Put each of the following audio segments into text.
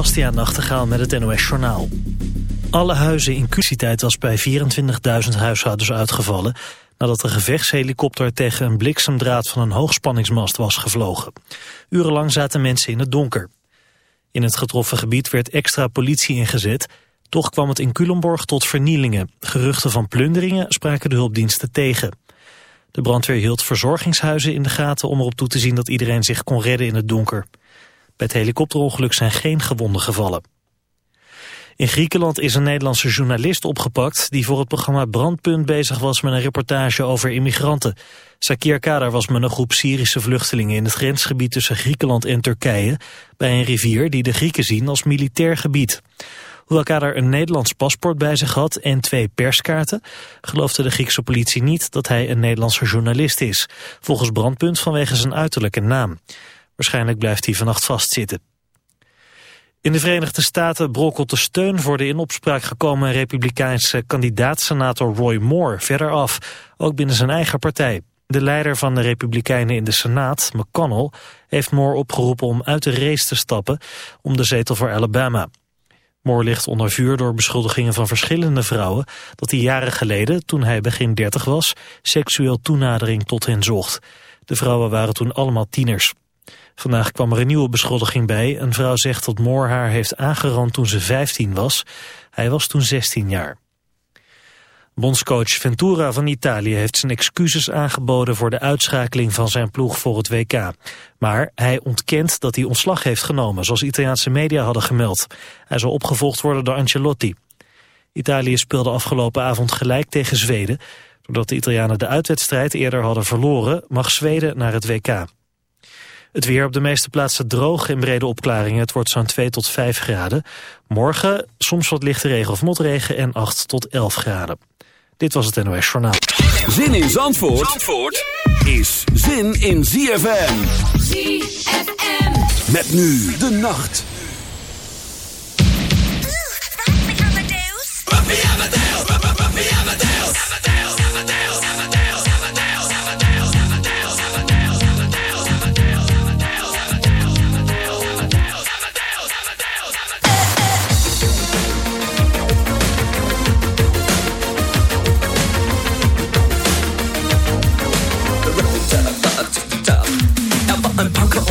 Bastiaan Nachtegaal met het NOS Journaal. Alle huizen in Cusitijd was bij 24.000 huishoudens uitgevallen... nadat een gevechtshelikopter tegen een bliksemdraad van een hoogspanningsmast was gevlogen. Urenlang zaten mensen in het donker. In het getroffen gebied werd extra politie ingezet... toch kwam het in Culemborg tot vernielingen. Geruchten van plunderingen spraken de hulpdiensten tegen. De brandweer hield verzorgingshuizen in de gaten om erop toe te zien... dat iedereen zich kon redden in het donker. Bij het helikopterongeluk zijn geen gewonden gevallen. In Griekenland is een Nederlandse journalist opgepakt... die voor het programma Brandpunt bezig was met een reportage over immigranten. Sakir Kadar was met een groep Syrische vluchtelingen... in het grensgebied tussen Griekenland en Turkije... bij een rivier die de Grieken zien als militair gebied. Hoewel Kadar een Nederlands paspoort bij zich had en twee perskaarten... geloofde de Griekse politie niet dat hij een Nederlandse journalist is. Volgens Brandpunt vanwege zijn uiterlijke naam. Waarschijnlijk blijft hij vannacht vastzitten. In de Verenigde Staten brokkelt de steun voor de in opspraak gekomen republikeinse kandidaat-senator Roy Moore verder af, ook binnen zijn eigen partij. De leider van de Republikeinen in de Senaat, McConnell, heeft Moore opgeroepen om uit de race te stappen om de zetel voor Alabama. Moore ligt onder vuur door beschuldigingen van verschillende vrouwen dat hij jaren geleden, toen hij begin 30 was, seksueel toenadering tot hen zocht. De vrouwen waren toen allemaal tieners. Vandaag kwam er een nieuwe beschuldiging bij. Een vrouw zegt dat Moore haar heeft aangerand toen ze 15 was. Hij was toen 16 jaar. Bondscoach Ventura van Italië heeft zijn excuses aangeboden voor de uitschakeling van zijn ploeg voor het WK. Maar hij ontkent dat hij ontslag heeft genomen, zoals Italiaanse media hadden gemeld. Hij zal opgevolgd worden door Ancelotti. Italië speelde afgelopen avond gelijk tegen Zweden. Doordat de Italianen de uitwedstrijd eerder hadden verloren, mag Zweden naar het WK. Het weer op de meeste plaatsen droog en brede opklaringen. Het wordt zo'n 2 tot 5 graden. Morgen soms wat lichte regen of motregen en 8 tot 11 graden. Dit was het NOS Journaal. Zin in Zandvoort, Zandvoort is zin in ZFM. ZFM. Met nu de nacht. Buffy Amadeus. Buffy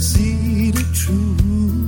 see the truth.